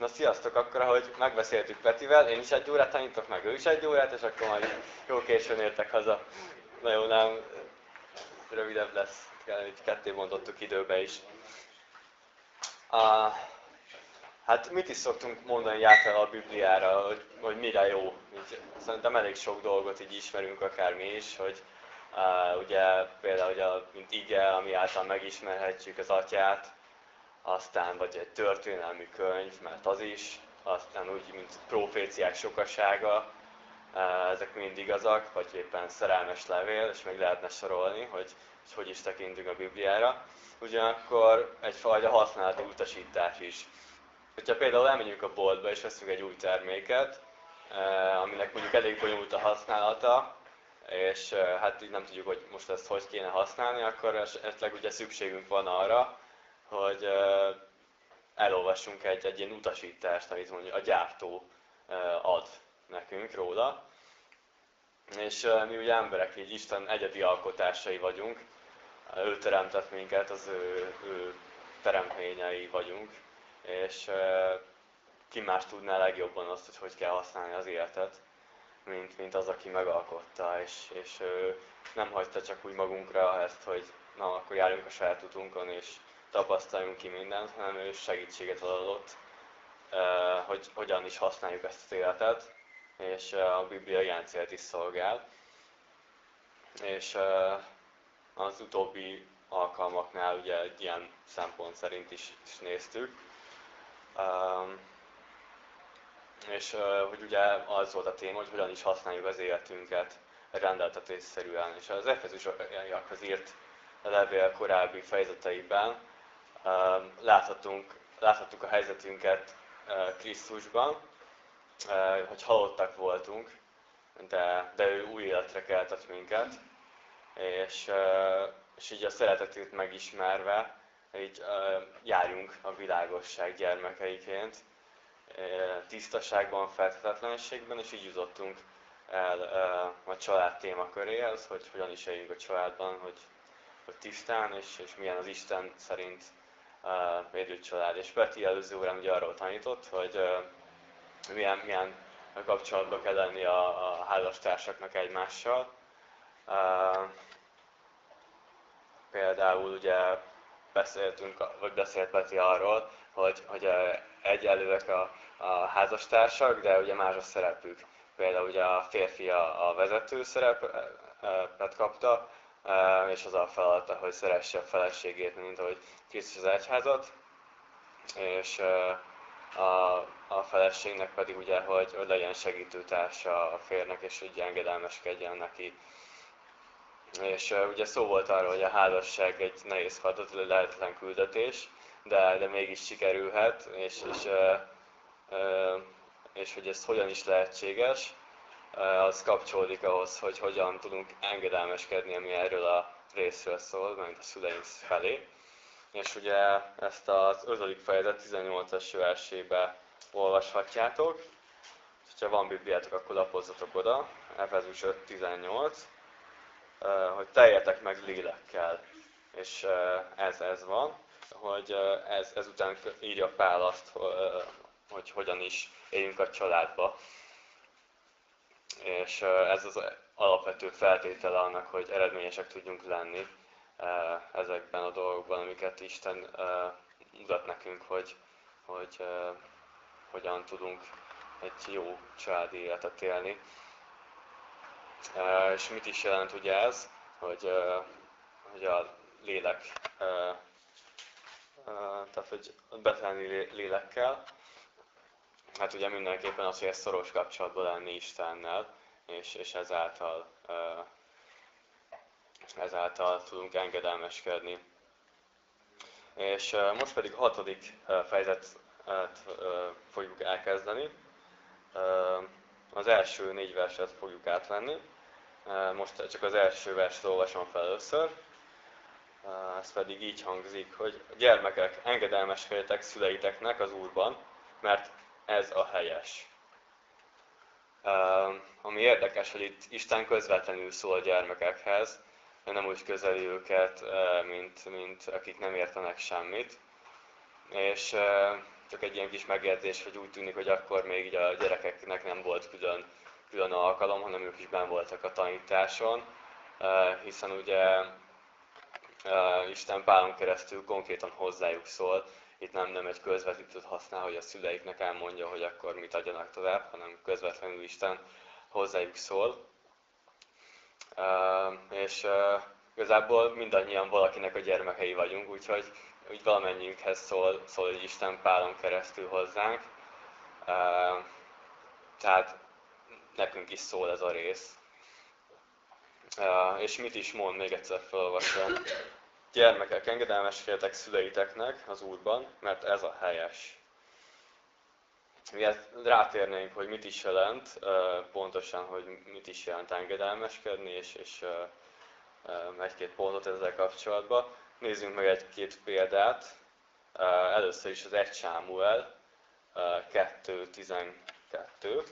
Na sziasztok, akkor ahogy megbeszéltük Petivel, én is egy órát tanítok meg, ő is egy órát, és akkor majd jó későn értek haza. Na jó, nem, rövidebb lesz, így ketté mondottuk időbe is. Uh, hát mit is szoktunk mondani általában a Bibliára, hogy, hogy mire jó? Így, szerintem elég sok dolgot így ismerünk akár mi is, hogy uh, ugye például, ugye, mint ige, ami által megismerhetjük az atyát, aztán vagy egy történelmi könyv, mert az is, aztán úgy, mint proféciák sokasága, ezek mind igazak, vagy éppen szerelmes levél, és még lehetne sorolni, hogy hogy, hogy is tekintünk a Bibliára. Ugyanakkor egyfajta használati utasítás is. Hogyha például elmegyünk a boltba és veszünk egy új terméket, aminek mondjuk elég bonyolult a használata, és hát így nem tudjuk, hogy most ezt hogy kéne használni, akkor esetleg ugye szükségünk van arra, hogy elolvassunk egy, egy ilyen utasítást, amit mondjuk a gyártó ad nekünk róla. És mi ugye emberek, így Isten egyedi alkotásai vagyunk, ő teremtett minket, az ő, ő teremtményei vagyunk, és ki más tudná legjobban azt, hogy hogy kell használni az életet, mint, mint az, aki megalkotta, és, és nem hagyta csak úgy magunkra ezt, hogy na, akkor járjunk a saját utunkon, és tapasztaljunk ki mindent, hanem ő segítséget adott, hogy hogyan is használjuk ezt az életet, és a Biblia ilyen célt is szolgál. És az utóbbi alkalmaknál ugye egy ilyen szempont szerint is, is néztük. És hogy ugye az volt a téma, hogy hogyan is használjuk az életünket rendeltetésszerűen. És az Efezusiakhoz írt levél korábbi fejezeteiben láthatunk, láthattuk a helyzetünket Krisztusban, hogy halottak voltunk, de, de ő új életre keltett minket, és, és így a szeretetét megismerve, így járjunk a világosság gyermekeiként, tisztaságban, feltetetlenségben, és így jutottunk el a család témaköréhez, hogy hogyan is éljünk a családban, hogy, hogy tisztán, és, és milyen az Isten szerint védő család. És Peti előző órán ugye arról tanított, hogy milyen, milyen kapcsolatban kell lenni a, a házastársaknak egymással. Például ugye beszéltünk, vagy beszélt Peti arról, hogy, hogy egyelőek a, a házastársak, de ugye más a szerepük. Például ugye a férfi a, a vezető szerepet kapta, és az a feladata, hogy szeresse a feleségét, mint ahogy Krisztus az egyházat, és a, a feleségnek pedig ugye, hogy, hogy legyen segítőtársa a férnek, és hogy engedelmeskedjen neki. És ugye szó volt arról, hogy a házasság egy nehéz feladat, lehetetlen küldetés, de, de mégis sikerülhet, és, és, uh, uh, és hogy ez hogyan is lehetséges, az kapcsolódik ahhoz, hogy hogyan tudunk engedelmeskedni, ami erről a részről szól, mint a szüleink felé. És ugye ezt az 5. fejezet 18-as versébe olvashatjátok. Ha van Bibliátok, akkor lapozzatok oda, Efezus 5.18, hogy teljetek meg lélekkel. És ez, ez van, hogy ez, ezután írja Pál azt, hogy hogyan is éljünk a családba. És ez az alapvető feltétele annak, hogy eredményesek tudjunk lenni ezekben a dolgokban, amiket Isten mutat nekünk, hogy, hogy hogyan tudunk egy jó családi életet élni. És mit is jelent ugye ez, hogy, hogy a lélek, tehát hogy betelni lélekkel, hát ugye mindenképpen az, hogy ez szoros kapcsolatban lenni Istennel, és, és ezáltal, ezáltal tudunk engedelmeskedni. És most pedig a hatodik fejezetet fogjuk elkezdeni. Az első négy verset fogjuk átvenni. Most csak az első verset olvasom fel először. Ez pedig így hangzik, hogy gyermekek, engedelmeskedjetek szüleiteknek az Úrban, mert ez a helyes. Ami érdekes, hogy itt Isten közvetlenül szól a gyermekekhez, nem úgy közeli őket, mint, mint akik nem értenek semmit. És csak egy ilyen kis megjegyzés, hogy úgy tűnik, hogy akkor még így a gyerekeknek nem volt külön, külön alkalom, hanem ők is ben voltak a tanításon, hiszen ugye Isten Pálon keresztül konkrétan hozzájuk szól, itt nem, nem egy közvetítőt használ, hogy a szüleiknek elmondja, hogy akkor mit adjanak tovább, hanem közvetlenül Isten hozzájuk szól. És igazából mindannyian valakinek a gyermekei vagyunk, úgyhogy úgy valamennyiünkhez szól, szól egy Isten Pálon keresztül hozzánk. Tehát nekünk is szól ez a rész. És mit is mond, még egyszer felolvasom. Gyermekek, engedelmeskedjetek szüleiteknek az Úrban, mert ez a helyes. Miért rátérnénk, hogy mit is jelent, pontosan, hogy mit is jelent engedelmeskedni, és, és egy-két pontot ezzel kapcsolatban. Nézzünk meg egy-két példát. Először is az 1 Sámuel 2.12.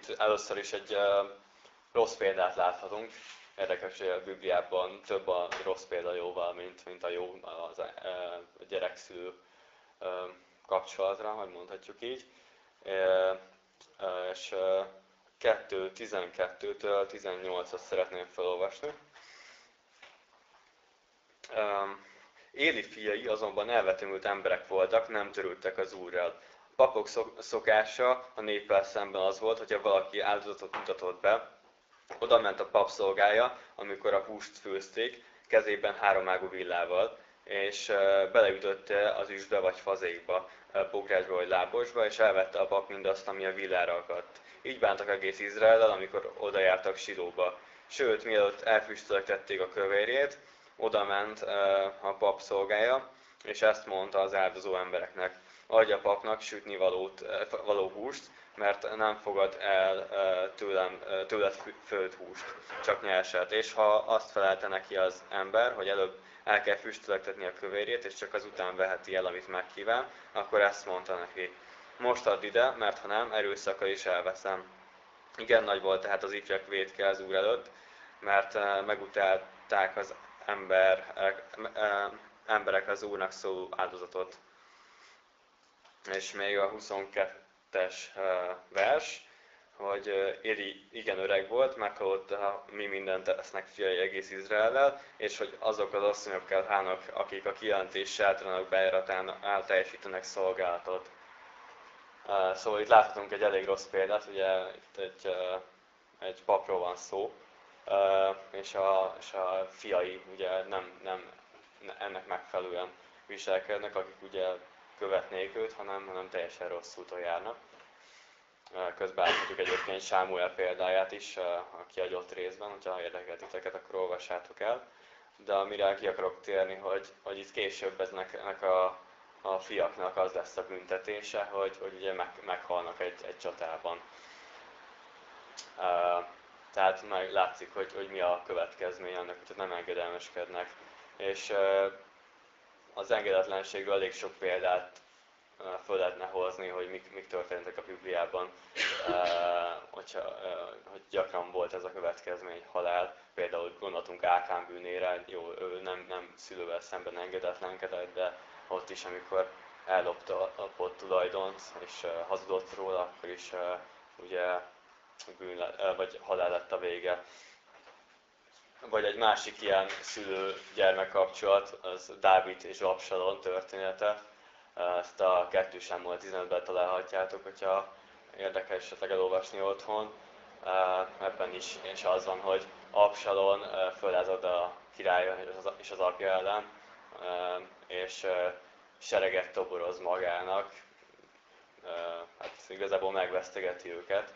Itt először is egy rossz példát láthatunk. Érdekes, hogy a Bibliában több a rossz példa jóval, mint, mint a jó az, a gyerekszülő kapcsolatra, hogy mondhatjuk így. És 2.12-től 18-at szeretném felolvasni. Éli fiai azonban elvetemült emberek voltak, nem törődtek az Úrral papok szokása a néppel szemben az volt, hogyha valaki áldozatot mutatott be, oda ment a pap szolgája, amikor a húst főzték, kezében háromágú villával, és beleütötte az üsbe vagy fazékba, pográsba vagy lábosba, és elvette a pap mindazt, ami a villára akadt. Így bántak egész Izraellel, amikor oda jártak Silóba. Sőt, mielőtt elfüstöltették a kövérjét, oda ment a pap szolgája, és ezt mondta az áldozó embereknek adja a papnak sütni valót, eh, való húst, mert nem fogad el eh, tőlem, eh, tőled föld húst, csak nyerset. És ha azt felelte neki az ember, hogy előbb el kell füstöltetni a kövérjét, és csak azután veheti el, amit megkíván, akkor ezt mondta neki. Most add ide, mert ha nem, erőszakkal is elveszem. Igen nagy volt tehát az ifjak védke az úr előtt, mert megutálták az ember, emberek az úrnak szóló áldozatot és még a 22-es vers, hogy Éli igen öreg volt, meghallotta, mi mindent tesznek fiai egész Izraellel, és hogy azok az asszonyok kell hának, akik a kijelentés sátranak bejáratán teljesítenek szolgálatot. Szóval itt láthatunk egy elég rossz példát, ugye itt egy, egy papról van szó, és a, és a fiai ugye nem, nem ennek megfelelően viselkednek, akik ugye követnék őt, hanem, hanem teljesen rossz úton járnak. Közben láthatjuk egyébként Sámuel példáját is a kiadott részben, hogyha érdekel titeket, akkor olvassátok el. De amire ki akarok térni, hogy, hogy itt később eznek, ennek a, a fiaknak az lesz a büntetése, hogy, hogy ugye meg, meghalnak egy, egy csatában. Tehát meg látszik, hogy, hogy mi a következmény annak, hogy nem engedelmeskednek. És az engedetlenségről elég sok példát föl lehetne hozni, hogy mik, mik történtek a Bibliában, hogyha, hogy gyakran volt ez a következmény, halál. Például gondoltunk Ákán bűnére, jó, ő nem, nem szülővel szemben engedetlenkedett, de ott is, amikor ellopta a pot tulajdont, és hazudott róla, akkor is ugye bűn, vagy halál lett a vége vagy egy másik ilyen szülő-gyermek kapcsolat, az Dávid és Absalon története. Ezt a 2 Sámuel 15-ben találhatjátok, hogyha érdekes esetleg elolvasni otthon. Ebben is, és az van, hogy Absalon fölázad a király és az apja ellen, és sereget toboroz magának, hát igazából megvesztegeti őket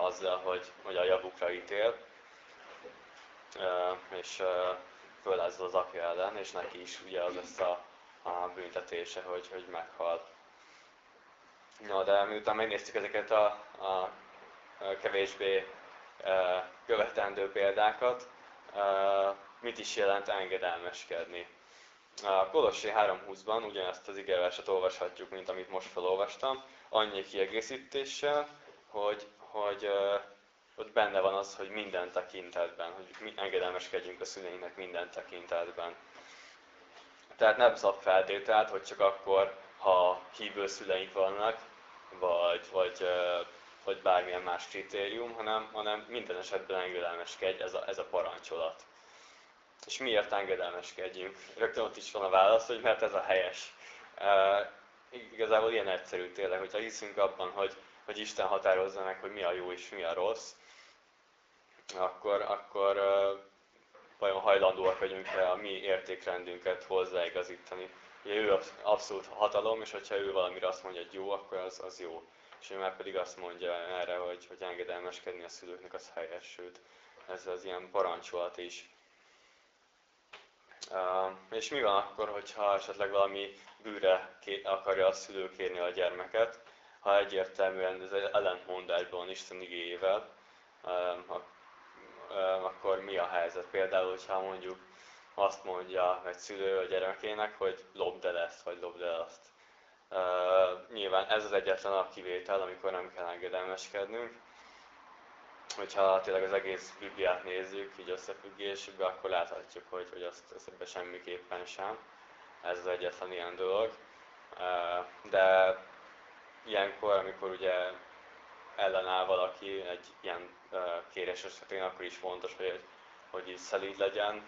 azzal, hogy, hogy a javukra ítél és fölázza az apja ellen, és neki is ugye az lesz a, a büntetése, hogy, hogy meghal. Na, de miután megnéztük ezeket a, a kevésbé követendő példákat, mit is jelent engedelmeskedni. A Kolossi 3.20-ban ugyanezt az igeverset olvashatjuk, mint amit most felolvastam, annyi kiegészítéssel, hogy, hogy ott benne van az, hogy minden tekintetben, hogy mi engedelmeskedjünk a szüleinknek minden tekintetben. Tehát nem szab feltételt, hogy csak akkor, ha hívő szüleink vannak, vagy, vagy, vagy bármilyen más kritérium, hanem, hanem minden esetben engedelmeskedj, ez a, ez a parancsolat. És miért engedelmeskedjünk? Rögtön ott is van a válasz, hogy mert ez a helyes. Igazából ilyen egyszerű tényleg, hogyha hiszünk abban, hogy, hogy Isten határozza meg, hogy mi a jó és mi a rossz, akkor, akkor vajon hajlandóak vagyunk-e a mi értékrendünket hozzáigazítani. Ugye ő abszolút hatalom, és hogyha ő valamire azt mondja, hogy jó, akkor az, az jó. És ő már pedig azt mondja erre, hogy, hogy engedelmeskedni a szülőknek az helyes, sőt, ez az ilyen parancsolat is. És mi van akkor, hogyha esetleg valami bűre akarja a szülő kérni a gyermeket, ha egyértelműen ez ellentmondásban Isten igényével, uh, akkor mi a helyzet? Például, hogyha mondjuk azt mondja egy szülő a gyermekének, hogy lopd el ezt, vagy lopd el azt. Nyilván ez az egyetlen a kivétel, amikor nem kell engedelmeskednünk. Hogyha tényleg az egész Bibliát nézzük, így összefüggésükbe, akkor láthatjuk, hogy, hogy azt, ebbe semmiképpen sem. Ez az egyetlen ilyen dolog. De ilyenkor, amikor ugye ellenáll valaki egy ilyen kérés esetén, akkor is fontos, hogy, hogy így szelíd legyen,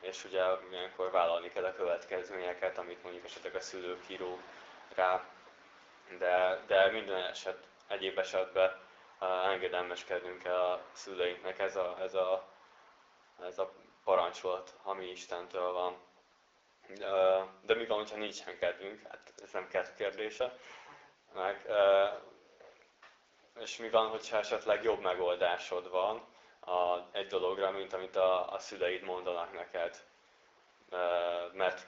és ugye ilyenkor vállalni kell a következményeket, amit mondjuk esetleg a szülők író rá, de, de minden eset, egyéb esetben engedelmeskednünk kell a szüleinknek, ez a, ez a, ez a parancsolat, ami Istentől van. De mi van, ha nincsen kedvünk? Hát ez nem kedv kérdése. Meg, és mi van, hogyha esetleg jobb megoldásod van a, egy dologra, mint amit a, a szüleid mondanak neked. Mert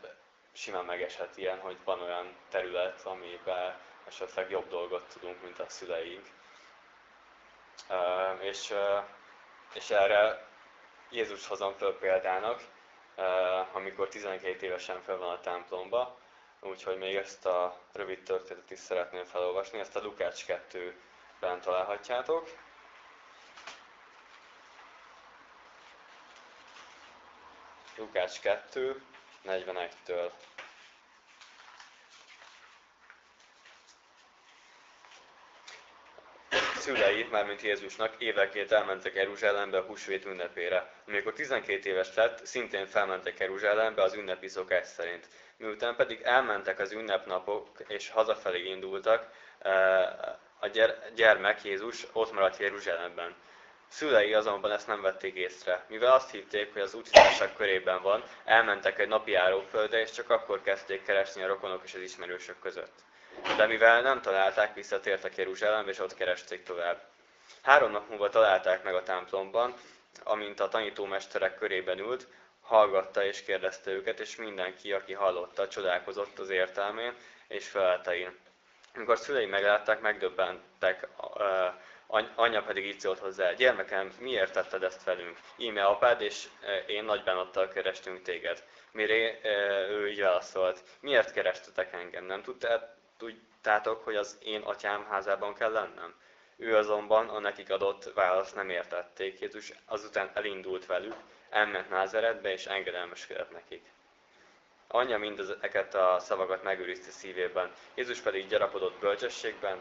simán megeshet ilyen, hogy van olyan terület, amiben esetleg jobb dolgot tudunk, mint a szüleink. És, és erre Jézus hozom föl példának, amikor 12 évesen fel van a templomba, úgyhogy még ezt a rövid történetet is szeretném felolvasni, ezt a Lukács 2 bent találhatjátok. Lukács 2, 41-től. Szülei, mármint Jézusnak, évekét elmentek Jeruzsálembe a húsvét ünnepére. Amikor 12 éves lett, szintén felmentek Jeruzsálembe az ünnepi szokás szerint. Miután pedig elmentek az ünnepnapok és hazafelé indultak, eh, a gyermek Jézus ott maradt Jeruzsálemben. Szülei azonban ezt nem vették észre. Mivel azt hitték, hogy az útitársak körében van, elmentek egy napi járóföldre, és csak akkor kezdték keresni a rokonok és az ismerősök között. De mivel nem találták, visszatértek Jeruzsálembe, és ott keresték tovább. Három nap múlva találták meg a templomban, amint a tanítómesterek körében ült, hallgatta és kérdezte őket, és mindenki, aki hallotta, csodálkozott az értelmén és feletein. Amikor a szülei meglátták, megdöbbentek, anyja pedig így szólt hozzá, gyermekem, miért tetted ezt velünk? Íme apád és én nagy bánattal kerestünk téged. Mire ő így válaszolt, miért kerestetek engem? Nem tudtátok, hogy az én atyám házában kell lennem? Ő azonban a nekik adott választ nem értették. Jézus azután elindult velük, elment Názeretbe és engedelmeskedett nekik. Anyja mindezeket a szavakat megőrizte szívében. Jézus pedig gyarapodott bölcsességben,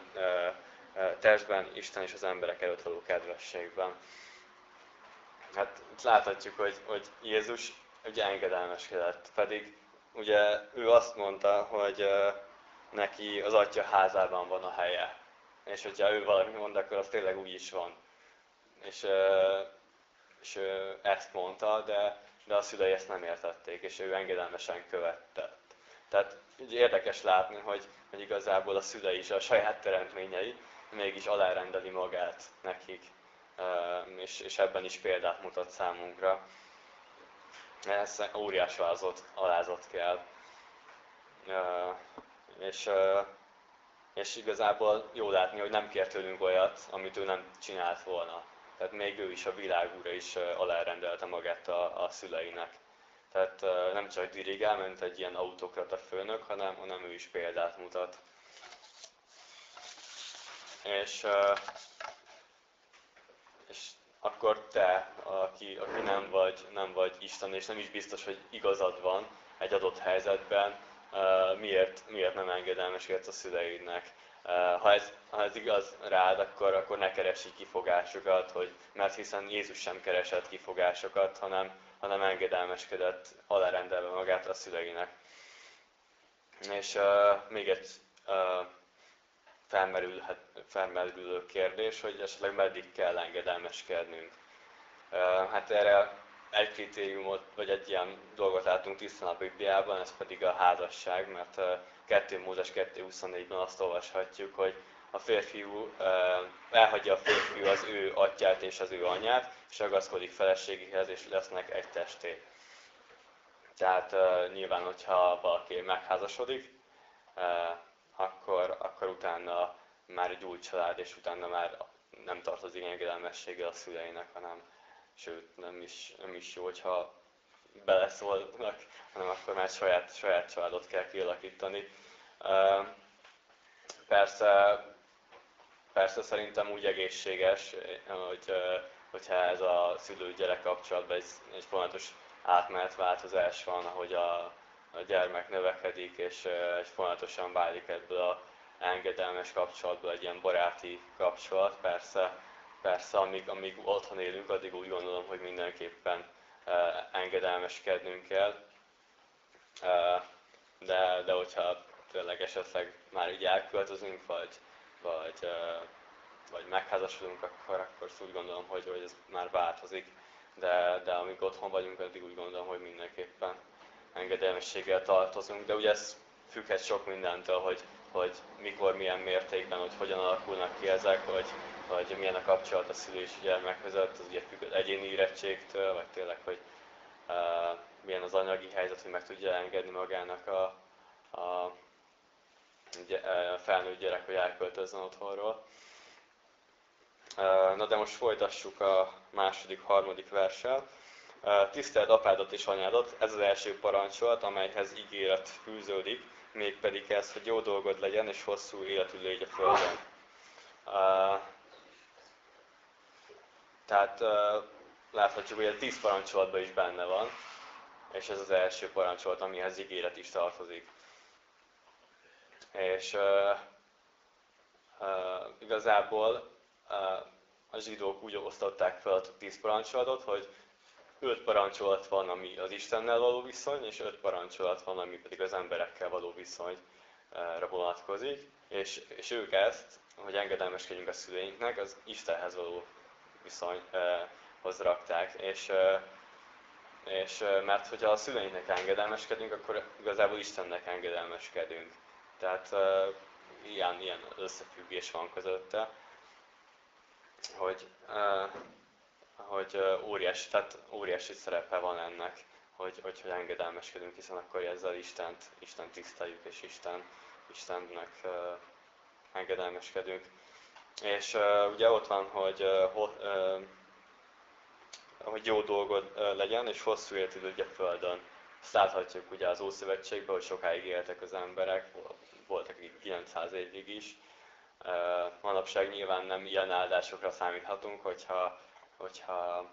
testben, Isten és az emberek előtt való kedvességben. Hát itt láthatjuk, hogy, hogy Jézus ugye engedelmeskedett, pedig ugye ő azt mondta, hogy neki az atya házában van a helye. És hogyha ő valami mond, akkor az tényleg úgy is van. És, és ezt mondta, de de a szülei ezt nem értették, és ő engedelmesen követte. Tehát így érdekes látni, hogy, hogy igazából a szülei is a saját teremtményei, mégis alárendeli magát nekik, és, és ebben is példát mutat számunkra. Ez óriás válzott, alázat kell. És, és igazából jó látni, hogy nem kért tőlünk olyat, amit ő nem csinált volna. Tehát még ő is, a világúra is alárendelte magát a, a szüleinek. Tehát nem csak dirigál, mint egy ilyen autokrata főnök, hanem, hanem ő is példát mutat. És, és akkor te, aki, aki nem, vagy, nem vagy Isten, és nem is biztos, hogy igazad van egy adott helyzetben, miért, miért nem engedelmeskedsz a szüleidnek. Ha ez, ha ez igaz rád, akkor, akkor ne keresi kifogásokat, hogy, mert hiszen Jézus sem keresett kifogásokat, hanem, hanem engedelmeskedett alárendelve magát a szüleinek. És uh, még egy uh, felmerülhet, felmerülő kérdés, hogy esetleg meddig kell engedelmeskednünk. Uh, hát erre egy kritériumot, vagy egy ilyen dolgot látunk tisztán a Bibliában, ez pedig a házasság, mert 2 Mózes 2.24-ben azt olvashatjuk, hogy a férfiú elhagyja a férfiú az ő atyát és az ő anyát, és ragaszkodik feleségéhez, és lesznek egy testé. Tehát nyilván, hogyha valaki megházasodik, akkor, akkor utána már egy új család, és utána már nem tartozik engedelmességgel a szüleinek, hanem sőt, nem is, nem is jó, hogyha beleszólnak, hanem akkor már saját, saját családot kell kialakítani. Persze, persze szerintem úgy egészséges, hogy, hogyha ez a szülő-gyerek kapcsolatban egy, egy folyamatos átmenet változás van, ahogy a, a gyermek növekedik, és egy folyamatosan válik ebből a engedelmes kapcsolatból egy ilyen baráti kapcsolat. Persze, persze amíg, amíg otthon élünk, addig úgy gondolom, hogy mindenképpen engedelmeskednünk kell. De, de hogyha tényleg esetleg már így elköltözünk, vagy, vagy, vagy megházasodunk, akkor, akkor úgy gondolom, hogy, hogy ez már változik. De, de amíg otthon vagyunk, addig úgy gondolom, hogy mindenképpen engedelmességgel tartozunk. De ugye ez függhet sok mindentől, hogy, hogy mikor, milyen mértékben, hogy hogyan alakulnak ki ezek, hogy, hogy milyen a kapcsolat a szülő és a gyermek között, az ugye függ az egyéni érettségtől, vagy tényleg, hogy uh, milyen az anyagi helyzet, hogy meg tudja engedni magának a, a felnőtt gyerek, hogy elköltözzen otthonról. Na de most folytassuk a második, harmadik verssel. Tiszteld apádat és anyádat, ez az első parancsolat, amelyhez ígéret fűződik, mégpedig ez, hogy jó dolgod legyen, és hosszú életű légy a Földön. Tehát láthatjuk, hogy a tíz parancsolatban is benne van, és ez az első parancsolat, amihez ígéret is tartozik. És uh, uh, igazából uh, a zsidók úgy osztották fel a tíz parancsolatot, hogy öt parancsolat van, ami az Istennel való viszony, és öt parancsolat van, ami pedig az emberekkel való viszonyra vonatkozik. És, és ők ezt, hogy engedelmeskedjünk a szüleinknek, az Istenhez való viszonyhoz rakták. És, és mert hogyha a szüleinknek engedelmeskedünk, akkor igazából Istennek engedelmeskedünk. Tehát ilyen, ilyen összefüggés van közötte, hogy, hogy óriási, tehát óriási szerepe van ennek, hogy, hogy, hogy engedelmeskedünk, hiszen akkor ezzel Istent, Isten tiszteljük, és Isten, Istennek engedelmeskedünk. És uh, ugye ott van, hogy, uh, uh, hogy jó dolgod uh, legyen, és hosszú életed ugye Földön. Láthatjuk ugye az Ószövetségben, hogy sokáig éltek az emberek, voltak akik 900 évig is. Manapság nyilván nem ilyen áldásokra számíthatunk, hogyha, hogyha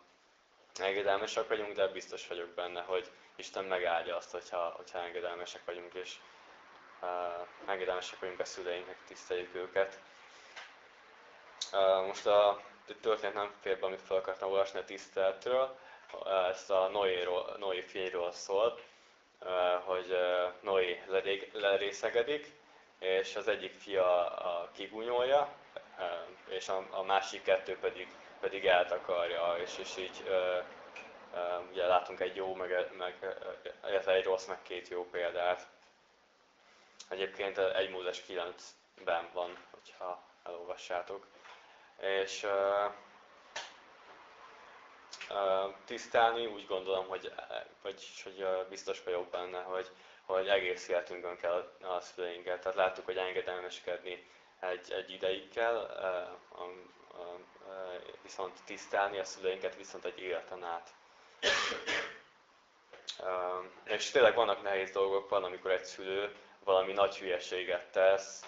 engedelmesek vagyunk, de biztos vagyok benne, hogy Isten megáldja azt, hogyha, hogyha engedelmesek vagyunk, és uh, engedelmesek vagyunk a szüleinknek, tiszteljük őket. Most a történet nem fér be, amit fel akartam olvasni a tiszteletről, ezt a Noé-ról, Noé fiéről szól, hogy Noé lerészegedik, és az egyik fia a kigúnyolja, és a, másik kettő pedig, pedig eltakarja, és, és így ugye látunk egy jó, meg, meg egy rossz, meg két jó példát. Egyébként egy Mózes 9-ben van, hogyha elolvassátok. És tisztelni, úgy gondolom, hogy, vagyis, hogy biztos vagyok benne, hogy, hogy egész életünkön kell a szüleinket. Tehát láttuk, hogy engedelmeskedni egy, egy ideig kell, viszont tisztelni a szüleinket viszont egy életen át. És tényleg vannak nehéz dolgok, van, amikor egy szülő valami nagy hülyeséget tesz,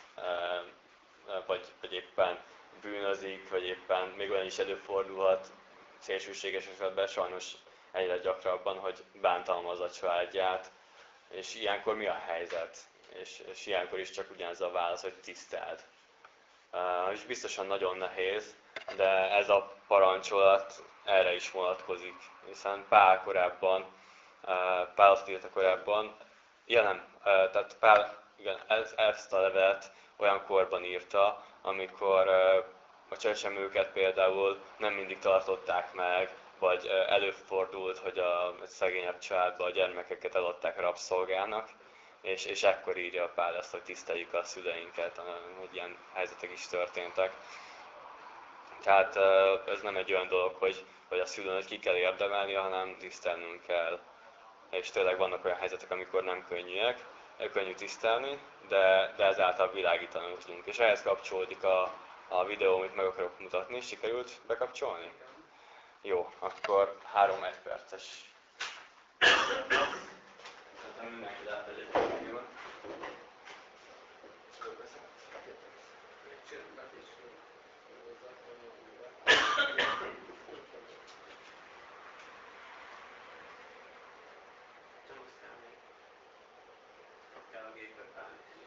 vagy, vagy éppen bűnözik, vagy éppen még olyan is előfordulhat, szélsőséges esetben sajnos egyre gyakrabban, hogy bántalmaz a családját, és ilyenkor mi a helyzet? És, és ilyenkor is csak ugyanez a válasz, hogy tiszteld. Uh, és biztosan nagyon nehéz, de ez a parancsolat erre is vonatkozik, hiszen Pál korábban, uh, Pál azt írta korábban, jelen, uh, tehát Pál igen, ez, ezt a levelet olyan korban írta, amikor a csecsemőket például nem mindig tartották meg, vagy előfordult, hogy a szegényebb családba a gyermekeket eladták rabszolgának, és, és ekkor írja a Pál ezt, hogy tiszteljük a szüleinket, hogy ilyen helyzetek is történtek. Tehát ez nem egy olyan dolog, hogy, hogy a szülőnek ki kell érdemelni, hanem tisztelnünk kell. És tényleg vannak olyan helyzetek, amikor nem könnyűek, könnyű tisztelni, de, de ezáltal világítani tudunk. És ehhez kapcsolódik a, a videó, amit meg akarok mutatni. Sikerült bekapcsolni? Jó, akkor három egyperces. Szerintem mindenki lát egy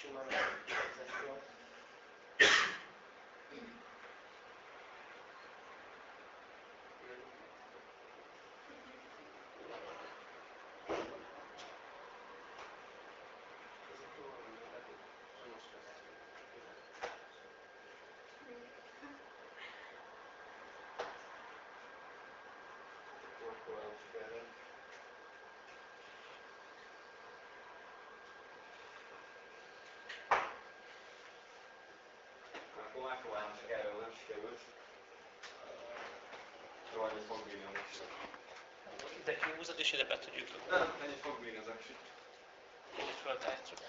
simán megkérdezhető. Akkor megpróbálom, csak erről nem sikerült. Rohagy, fog bírni a most. Ide kihúzod, és ide be tudjuk dugni. Nem, ennyit fog bírni az aksi. Így föltájtjuk.